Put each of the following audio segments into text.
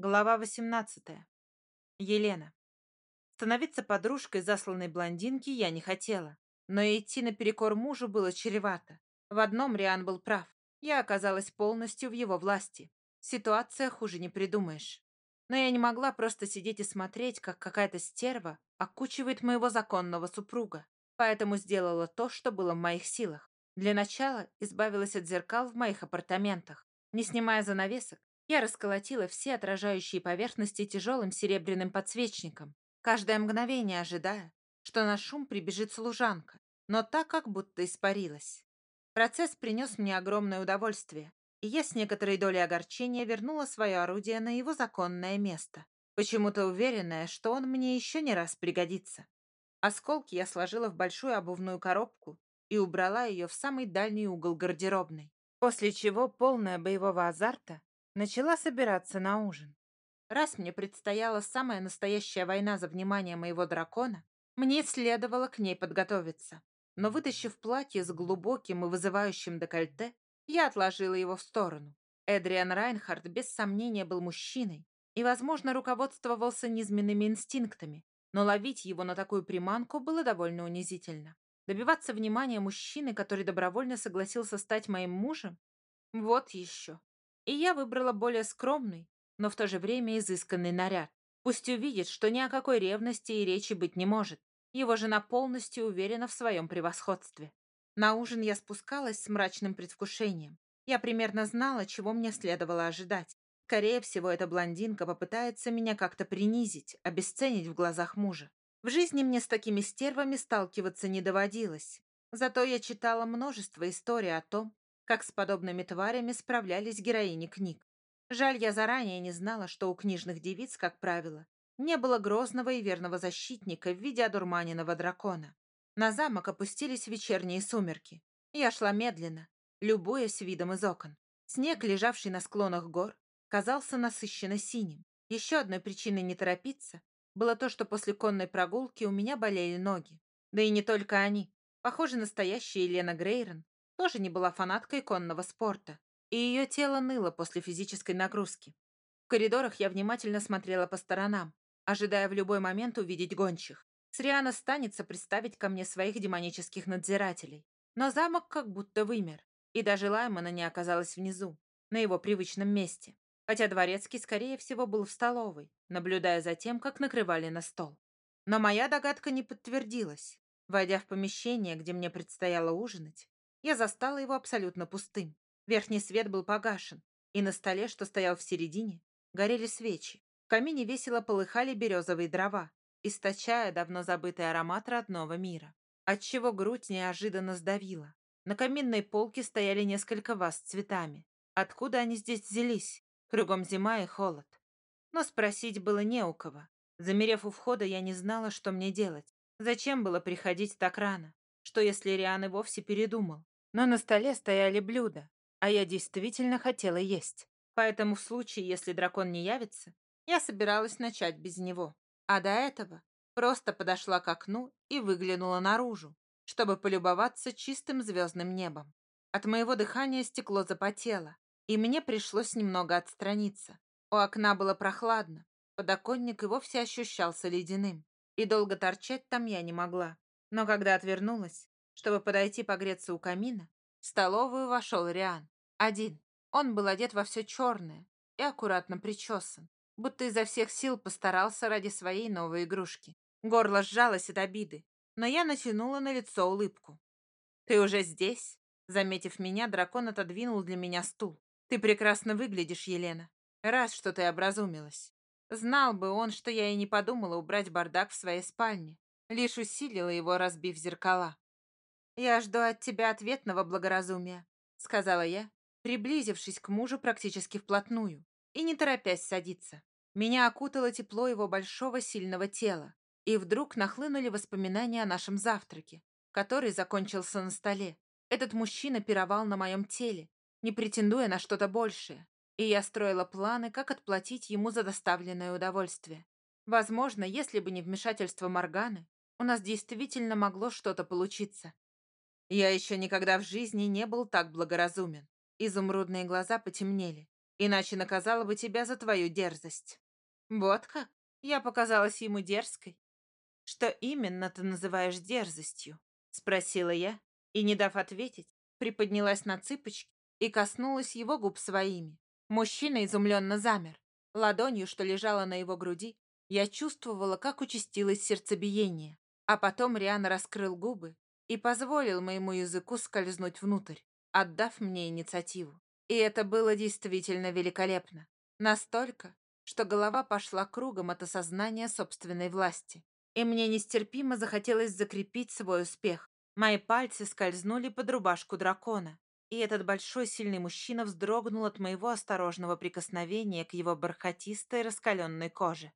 Глава 18. Елена. Становиться подружкой засланной блондинки я не хотела, но идти наперекор мужу было чревато. В одном Риан был прав. Я оказалась полностью в его власти. Ситуация хуже не придумаешь. Но я не могла просто сидеть и смотреть, как какая-то стерва окучивает моего законного супруга. Поэтому сделала то, что было в моих силах. Для начала избавилась от зеркал в моих апартаментах. Не снимая занавесок, я расколотила все отражающие поверхности тяжелым серебряным подсвечником, каждое мгновение ожидая, что на шум прибежит служанка, но так как будто испарилась. Процесс принес мне огромное удовольствие, и я с некоторой долей огорчения вернула свое орудие на его законное место, почему-то уверенная, что он мне еще не раз пригодится. Осколки я сложила в большую обувную коробку и убрала ее в самый дальний угол гардеробной, после чего, полная боевого азарта, начала собираться на ужин. Раз мне предстояла самая настоящая война за внимание моего дракона, мне следовало к ней подготовиться. Но вытащив платье с глубоким и вызывающим декольте, я отложила его в сторону. Эдриан Райнхард без сомнения был мужчиной и, возможно, руководствовался низменными инстинктами, но ловить его на такую приманку было довольно унизительно. Добиваться внимания мужчины, который добровольно согласился стать моим мужем? Вот еще. И я выбрала более скромный, но в то же время изысканный наряд. Пусть увидит, что ни о какой ревности и речи быть не может. Его жена полностью уверена в своем превосходстве. На ужин я спускалась с мрачным предвкушением. Я примерно знала, чего мне следовало ожидать. Скорее всего, эта блондинка попытается меня как-то принизить, обесценить в глазах мужа. В жизни мне с такими стервами сталкиваться не доводилось. Зато я читала множество историй о том, как с подобными тварями справлялись героини книг. Жаль, я заранее не знала, что у книжных девиц, как правило, не было грозного и верного защитника в виде одурманенного дракона. На замок опустились вечерние сумерки. Я шла медленно, любуясь видом из окон. Снег, лежавший на склонах гор, казался насыщенно синим. Еще одной причиной не торопиться было то, что после конной прогулки у меня болели ноги. Да и не только они. Похоже, настоящая Елена Грейрон тоже не была фанаткой конного спорта, и ее тело ныло после физической нагрузки. В коридорах я внимательно смотрела по сторонам, ожидая в любой момент увидеть гончих. Сриана станется представить ко мне своих демонических надзирателей. Но замок как будто вымер, и даже Лаймана не оказалась внизу, на его привычном месте. Хотя дворецкий, скорее всего, был в столовой, наблюдая за тем, как накрывали на стол. Но моя догадка не подтвердилась. Войдя в помещение, где мне предстояло ужинать, я застала его абсолютно пустым. Верхний свет был погашен, и на столе, что стоял в середине, горели свечи. В камине весело полыхали березовые дрова, источая давно забытый аромат родного мира, отчего грудь неожиданно сдавила. На каминной полке стояли несколько ваз с цветами. Откуда они здесь взялись? Кругом зима и холод. Но спросить было не у кого. Замерев у входа, я не знала, что мне делать. Зачем было приходить так рано? Что, если Риан и вовсе передумал? Но на столе стояли блюда, а я действительно хотела есть. Поэтому в случае, если дракон не явится, я собиралась начать без него. А до этого просто подошла к окну и выглянула наружу, чтобы полюбоваться чистым звездным небом. От моего дыхания стекло запотело, и мне пришлось немного отстраниться. У окна было прохладно, подоконник и вовсе ощущался ледяным, и долго торчать там я не могла. Но когда отвернулась, чтобы подойти погреться у камина, в столовую вошел Риан. Один. Он был одет во все черное и аккуратно причесан, будто изо всех сил постарался ради своей новой игрушки. Горло сжалось от обиды, но я натянула на лицо улыбку. «Ты уже здесь?» Заметив меня, дракон отодвинул для меня стул. «Ты прекрасно выглядишь, Елена. Раз, что ты образумилась. Знал бы он, что я и не подумала убрать бардак в своей спальне. Лишь усилила его, разбив зеркала. «Я жду от тебя ответного благоразумия», — сказала я, приблизившись к мужу практически вплотную и не торопясь садиться. Меня окутало тепло его большого сильного тела, и вдруг нахлынули воспоминания о нашем завтраке, который закончился на столе. Этот мужчина пировал на моем теле, не претендуя на что-то большее, и я строила планы, как отплатить ему за доставленное удовольствие. Возможно, если бы не вмешательство Морганы, у нас действительно могло что-то получиться. Я еще никогда в жизни не был так благоразумен. Изумрудные глаза потемнели. иначе наказала бы тебя за твою дерзость». «Вот как? Я показалась ему дерзкой?» «Что именно ты называешь дерзостью?» — спросила я, и, не дав ответить, приподнялась на цыпочки и коснулась его губ своими. Мужчина изумленно замер. Ладонью, что лежала на его груди, я чувствовала, как участилось сердцебиение. А потом Риан раскрыл губы и позволил моему языку скользнуть внутрь, отдав мне инициативу. И это было действительно великолепно. Настолько, что голова пошла кругом от осознания собственной власти. И мне нестерпимо захотелось закрепить свой успех. Мои пальцы скользнули под рубашку дракона, и этот большой сильный мужчина вздрогнул от моего осторожного прикосновения к его бархатистой раскаленной коже.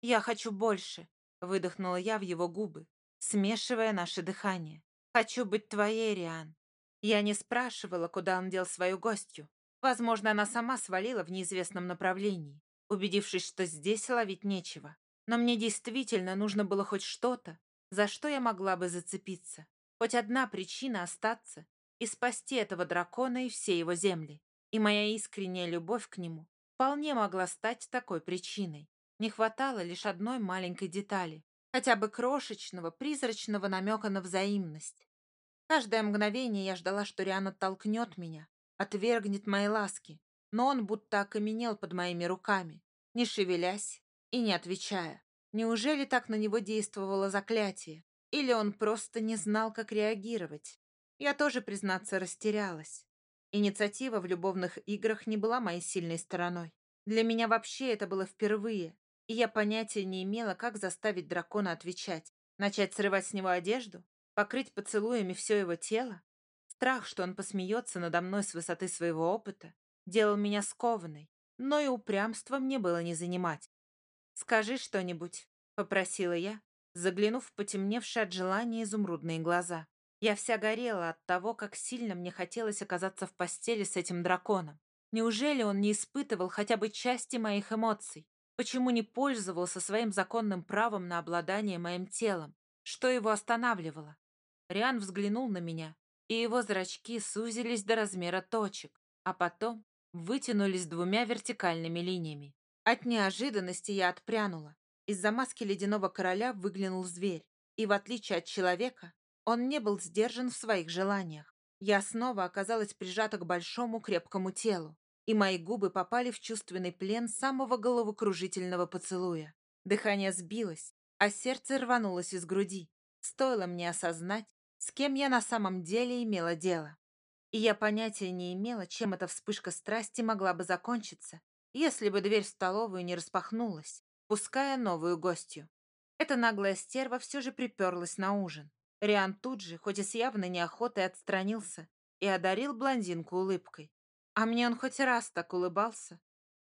«Я хочу больше», — выдохнула я в его губы, смешивая наше дыхание. «Хочу быть твоей, Риан». Я не спрашивала, куда он дел свою гостью. Возможно, она сама свалила в неизвестном направлении, убедившись, что здесь ловить нечего. Но мне действительно нужно было хоть что-то, за что я могла бы зацепиться. Хоть одна причина остаться и спасти этого дракона и все его земли. И моя искренняя любовь к нему вполне могла стать такой причиной. Не хватало лишь одной маленькой детали, хотя бы крошечного, призрачного намека на взаимность. Каждое мгновение я ждала, что Риан оттолкнет меня, отвергнет мои ласки, но он будто окаменел под моими руками, не шевелясь и не отвечая. Неужели так на него действовало заклятие? Или он просто не знал, как реагировать? Я тоже, признаться, растерялась. Инициатива в любовных играх не была моей сильной стороной. Для меня вообще это было впервые, и я понятия не имела, как заставить дракона отвечать. Начать срывать с него одежду? Покрыть поцелуями все его тело? Страх, что он посмеется надо мной с высоты своего опыта, делал меня скованной, но и упрямство мне было не занимать. «Скажи что-нибудь», — попросила я, заглянув в потемневшие от желания изумрудные глаза. Я вся горела от того, как сильно мне хотелось оказаться в постели с этим драконом. Неужели он не испытывал хотя бы части моих эмоций? Почему не пользовался своим законным правом на обладание моим телом? Что его останавливало? Риан взглянул на меня, и его зрачки сузились до размера точек, а потом вытянулись двумя вертикальными линиями. От неожиданности я отпрянула. Из-за маски ледяного короля выглянул зверь, и в отличие от человека, он не был сдержан в своих желаниях. Я снова оказалась прижата к большому крепкому телу, и мои губы попали в чувственный плен самого головокружительного поцелуя. Дыхание сбилось, а сердце рванулось из груди. Стоило мне осознать, с кем я на самом деле имела дело. И я понятия не имела, чем эта вспышка страсти могла бы закончиться, если бы дверь в столовую не распахнулась, пуская новую гостью. Эта наглая стерва все же приперлась на ужин. Риан тут же, хоть и с явной неохотой, отстранился и одарил блондинку улыбкой. А мне он хоть раз так улыбался.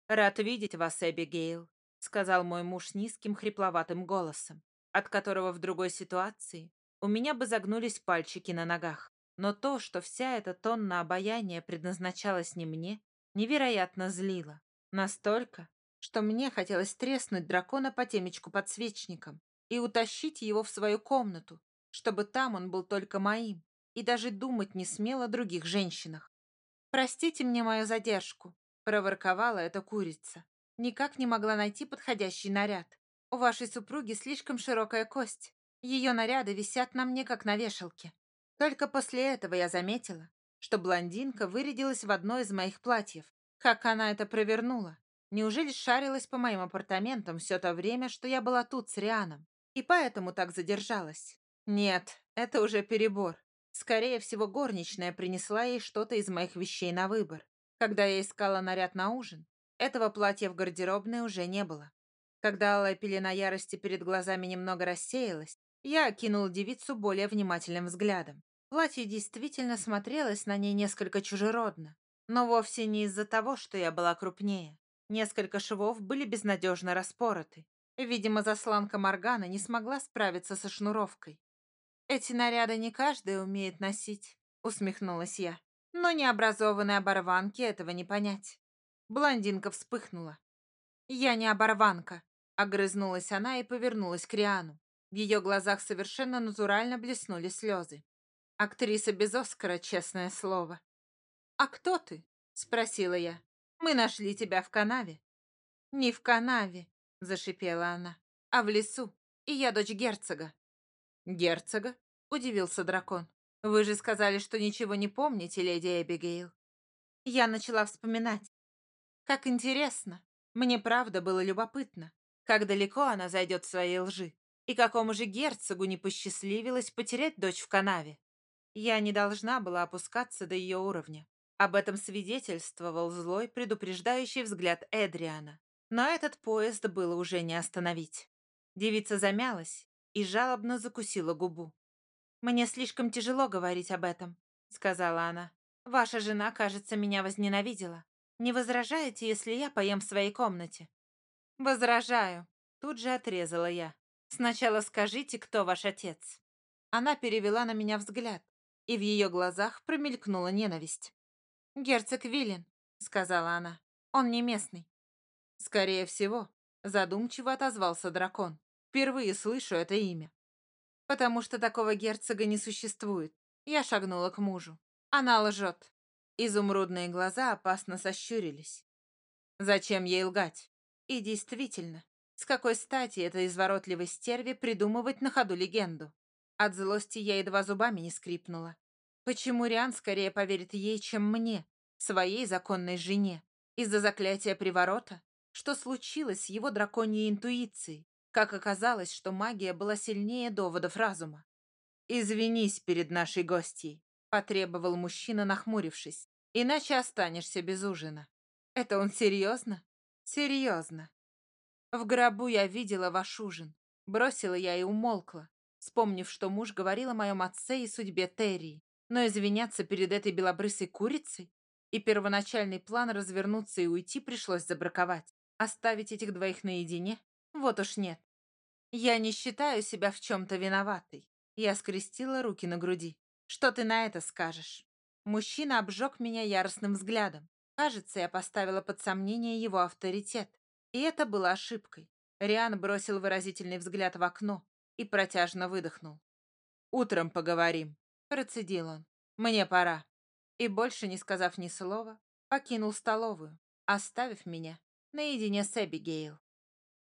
«Рад видеть вас, Эбигейл», — сказал мой муж низким хрипловатым голосом, от которого в другой ситуации у меня бы загнулись пальчики на ногах. Но то, что вся эта тонна обаяния предназначалась не мне, невероятно злило. Настолько, что мне хотелось треснуть дракона по темечку подсвечником и утащить его в свою комнату, чтобы там он был только моим, и даже думать не смел о других женщинах. «Простите мне мою задержку», — проворковала эта курица. Никак не могла найти подходящий наряд. У вашей супруги слишком широкая кость. Ее наряды висят на мне, как на вешалке. Только после этого я заметила, что блондинка вырядилась в одно из моих платьев. Как она это провернула? Неужели шарилась по моим апартаментам все то время, что я была тут с Рианом, и поэтому так задержалась? Нет, это уже перебор. Скорее всего, горничная принесла ей что-то из моих вещей на выбор. Когда я искала наряд на ужин, этого платья в гардеробной уже не было. Когда алая пелена ярости перед глазами немного рассеялась, я окинула девицу более внимательным взглядом. Платье действительно смотрелось на ней несколько чужеродно, но вовсе не из-за того, что я была крупнее. Несколько швов были безнадежно распороты. Видимо, засланка Моргана не смогла справиться со шнуровкой. «Эти наряды не каждый умеет носить», — усмехнулась я. «Но необразованной оборванке этого не понять». Блондинка вспыхнула. «Я не оборванка», — огрызнулась она и повернулась к Риану. В ее глазах совершенно натурально блеснули слезы. Актриса без Оскара, честное слово. «А кто ты?» — спросила я. Мы нашли тебя в канаве». «Не в канаве», — зашипела она, — «а в лесу, и я дочь герцога». «Герцога?» — удивился дракон. «Вы же сказали, что ничего не помните, леди Эбигейл». Я начала вспоминать. Как интересно. Мне правда было любопытно, как далеко она зайдет в своей лжи, и какому же герцогу не посчастливилось потерять дочь в канаве. Я не должна была опускаться до ее уровня. Об этом свидетельствовал злой, предупреждающий взгляд Эдриана. Но этот поезд было уже не остановить. Девица замялась и жалобно закусила губу. «Мне слишком тяжело говорить об этом», — сказала она. «Ваша жена, кажется, меня возненавидела. Не возражаете, если я поем в своей комнате?» «Возражаю», — тут же отрезала я. «Сначала скажите, кто ваш отец». Она перевела на меня взгляд, и в ее глазах промелькнула ненависть. «Герцог Виллин», — сказала она. «Он не местный». «Скорее всего», — задумчиво отозвался дракон. «Впервые слышу это имя». «Потому что такого герцога не существует». Я шагнула к мужу. Она лжет. Изумрудные глаза опасно сощурились. Зачем ей лгать? И действительно, с какой стати этой изворотливой стерве придумывать на ходу легенду? От злости я едва зубами не скрипнула. Почему Риан скорее поверит ей, чем мне, своей законной жене? Из-за заклятия приворота? Что случилось с его драконьей интуицией? Как оказалось, что магия была сильнее доводов разума. «Извинись перед нашей гостьей», Потребовал мужчина, нахмурившись. Иначе останешься без ужина. Это он серьезно? Серьезно. В гробу я видела ваш ужин. Бросила я и умолкла, вспомнив, что муж говорил о моем отце и судьбе Терри. Но извиняться перед этой белобрысой курицей? И первоначальный план развернуться и уйти пришлось забраковать. Оставить этих двоих наедине? Вот уж нет. Я не считаю себя в чем-то виноватой. Я скрестила руки на груди. Что ты на это скажешь? Мужчина обжег меня яростным взглядом. Кажется, я поставила под сомнение его авторитет. И это было ошибкой. Риан бросил выразительный взгляд в окно и протяжно выдохнул. «Утром поговорим», — процедил он. «Мне пора». И больше не сказав ни слова, покинул столовую, оставив меня наедине с Эбигейл.